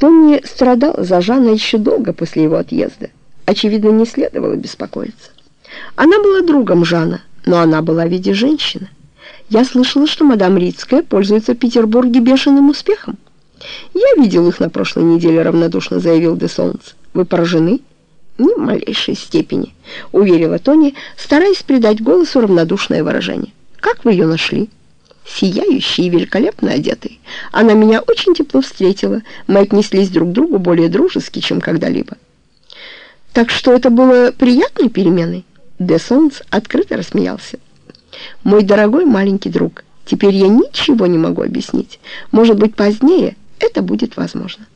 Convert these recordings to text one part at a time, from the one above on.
Тони страдал за Жанна еще долго после его отъезда. Очевидно, не следовало беспокоиться. Она была другом Жана, но она была в виде женщины. Я слышала, что мадам Рицкая пользуется в Петербурге бешеным успехом. «Я видел их на прошлой неделе», — равнодушно заявил Де Солнц. «Вы поражены?» «Ни в малейшей степени», — уверила Тони, стараясь придать голосу равнодушное выражение. «Как вы ее нашли?» Сияющей и великолепно одетой. Она меня очень тепло встретила. Мы отнеслись друг к другу более дружески, чем когда-либо. Так что это было приятной переменой. Де Солнц открыто рассмеялся. «Мой дорогой маленький друг, теперь я ничего не могу объяснить. Может быть, позднее это будет возможно».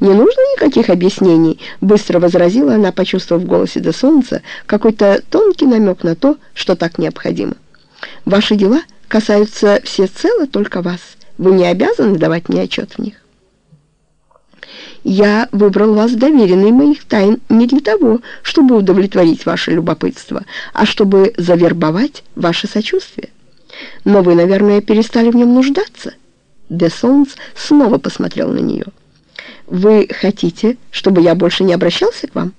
«Не нужно никаких объяснений», — быстро возразила она, почувствовав в голосе Де Солнца какой-то тонкий намек на то, что так необходимо. «Ваши дела — касаются всецело только вас. Вы не обязаны давать мне отчет в них. Я выбрал вас доверенный моих тайн не для того, чтобы удовлетворить ваше любопытство, а чтобы завербовать ваше сочувствие. Но вы, наверное, перестали в нем нуждаться. Де Солнц снова посмотрел на нее. Вы хотите, чтобы я больше не обращался к вам?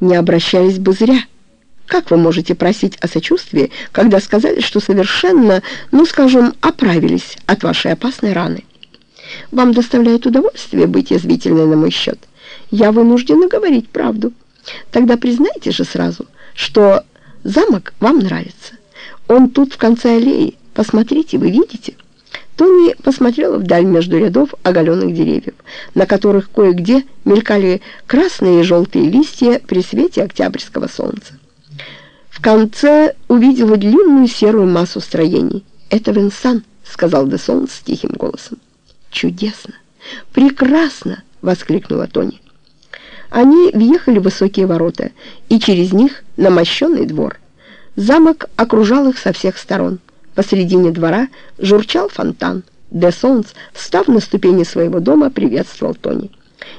Не обращались бы зря. Как вы можете просить о сочувствии, когда сказали, что совершенно, ну, скажем, оправились от вашей опасной раны? Вам доставляет удовольствие быть язвительной на мой счет. Я вынуждена говорить правду. Тогда признайте же сразу, что замок вам нравится. Он тут в конце аллеи. Посмотрите, вы видите?» Тони посмотрела вдаль между рядов оголенных деревьев, на которых кое-где мелькали красные и желтые листья при свете октябрьского солнца. В конце увидела длинную серую массу строений. «Это Венсан», — сказал Десон с тихим голосом. «Чудесно! Прекрасно!» — воскликнула Тони. Они въехали в высокие ворота, и через них на мощенный двор. Замок окружал их со всех сторон. Посредине двора журчал фонтан. Де Солнц, встав на ступени своего дома, приветствовал Тони.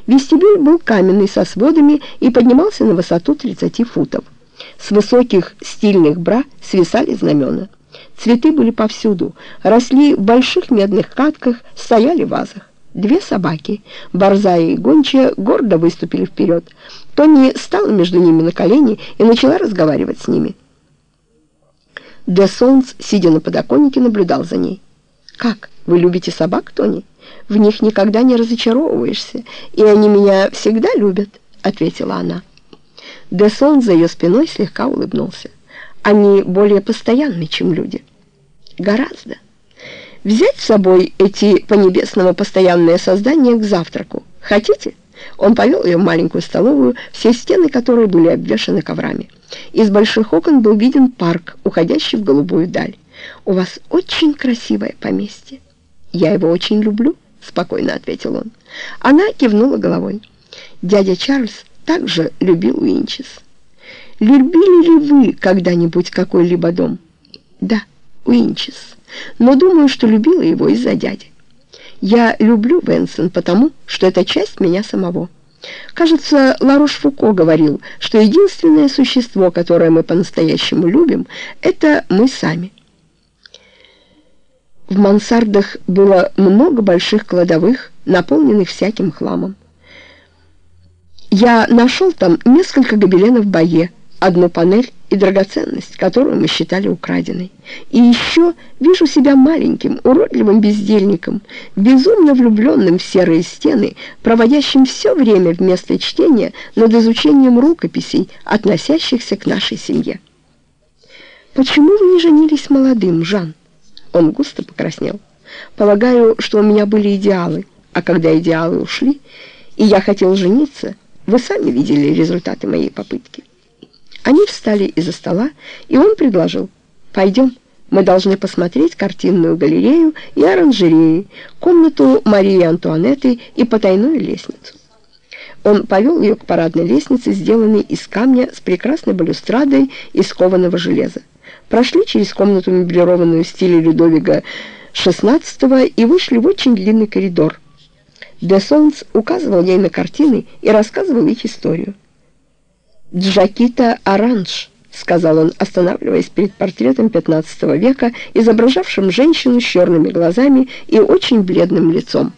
Вестибюль был каменный со сводами и поднимался на высоту 30 футов. С высоких стильных бра свисали знамена. Цветы были повсюду, росли в больших медных катках, стояли в вазах. Две собаки, борзая и гончая, гордо выступили вперед. Тони стала между ними на колени и начала разговаривать с ними. Де Солнц, сидя на подоконнике, наблюдал за ней. «Как, вы любите собак, Тони? В них никогда не разочаровываешься, и они меня всегда любят», — ответила она. Десон за ее спиной слегка улыбнулся. Они более постоянны, чем люди. Гораздо. Взять с собой эти по небесному постоянные создания к завтраку. Хотите? Он повел ее в маленькую столовую, все стены которой были обвешаны коврами. Из больших окон был виден парк, уходящий в голубую даль. «У вас очень красивое поместье». «Я его очень люблю», — спокойно ответил он. Она кивнула головой. Дядя Чарльз также любил Уинчес. Любили ли вы когда-нибудь какой-либо дом? Да, Уинчес. Но думаю, что любила его из-за дяди. Я люблю Венсон потому, что это часть меня самого. Кажется, Ларош Фуко говорил, что единственное существо, которое мы по-настоящему любим, это мы сами. В мансардах было много больших кладовых, наполненных всяким хламом. Я нашел там несколько гобеленов Бае, одну панель и драгоценность, которую мы считали украденной. И еще вижу себя маленьким, уродливым бездельником, безумно влюбленным в серые стены, проводящим все время вместо чтения над изучением рукописей, относящихся к нашей семье. «Почему вы не женились молодым, Жан?» Он густо покраснел. «Полагаю, что у меня были идеалы, а когда идеалы ушли, и я хотел жениться...» Вы сами видели результаты моей попытки. Они встали из-за стола, и он предложил, «Пойдем, мы должны посмотреть картинную галерею и оранжереи, комнату Марии Антуанетты и потайную лестницу». Он повел ее к парадной лестнице, сделанной из камня с прекрасной балюстрадой из кованого железа. Прошли через комнату, меблированную в стиле Людовика XVI, и вышли в очень длинный коридор, Де Солнц указывал ей на картины и рассказывал их историю. «Джакита Оранж», — сказал он, останавливаясь перед портретом XV века, изображавшим женщину с черными глазами и очень бледным лицом.